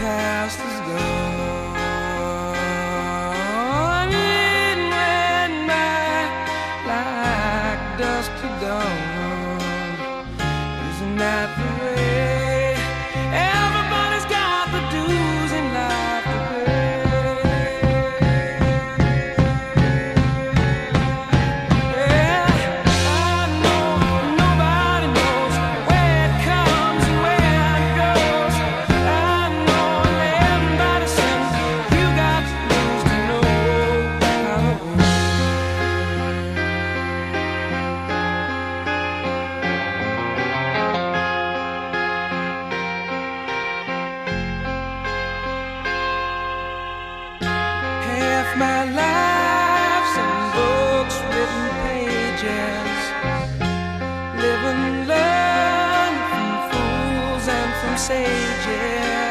past is gone. It went by like dust to dawn. their lives books written pages, from fools and from sages.